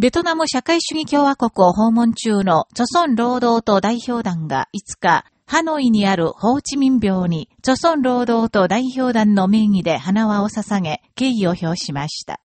ベトナム社会主義共和国を訪問中の著村労働党代表団が5日、ハノイにあるホーチミン廟に、著村労働党代表団の名義で花輪を捧げ、敬意を表しました。